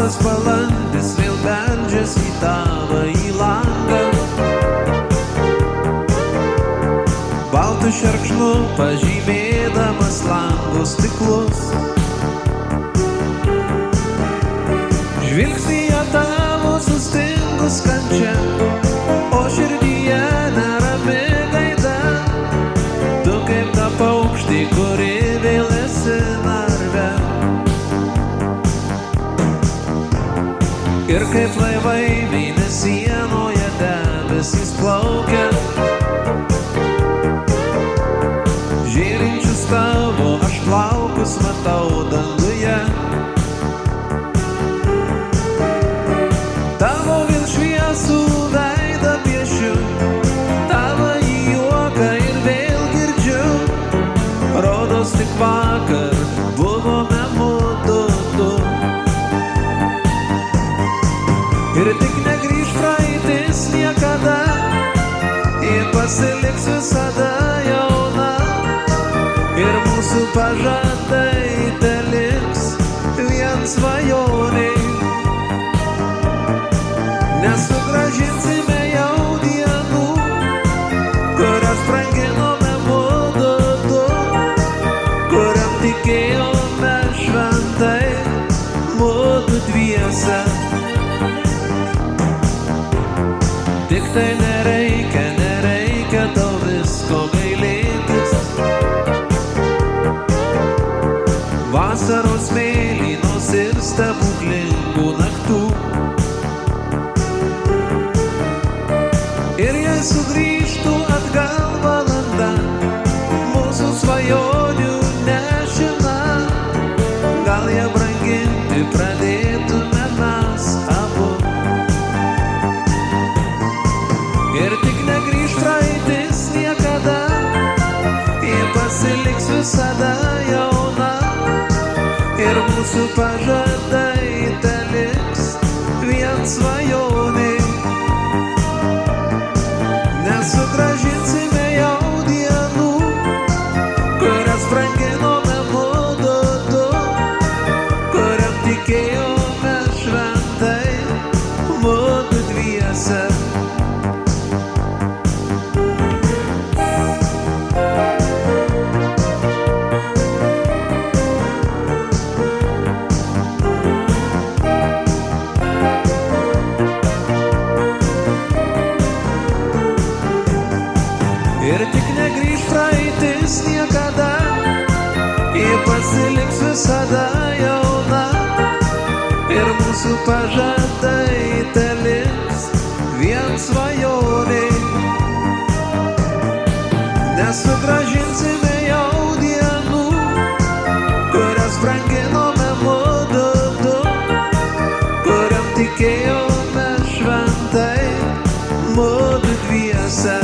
Šaltas balandis vėl beldžiasi į tavą į langą. Baltų šerkšnu pažymėdamas langų stiklus. Žvilgsnyje tavo sustingus kančia, Ir kaip laivai mėnesienoje debesys plaukia. Ir tik negrįž praeitis niekada, ir pasiliks visada jauna. Ir mūsų pažadai teliks vien svajoniai. Nesugražinsime jau dienų, kurias branginome mudu du, kuriam tikėjome šventai mudu dviese. Tik tai pasiliks visada jauna. Ir mūsų pažadai teliks vien svajoniai. Nesugražinsime jau dienų, kurias branginome mudu du, kuriam tikėjome šventai mudu dviese. jis niekada, ji pasiliks visada jauna ir mūsų pažadai teliks vien svajonė. Nesugražinsime jau dienų, kurias branginome mudu, du, kuriam tikėjome šventai, mudu dviese.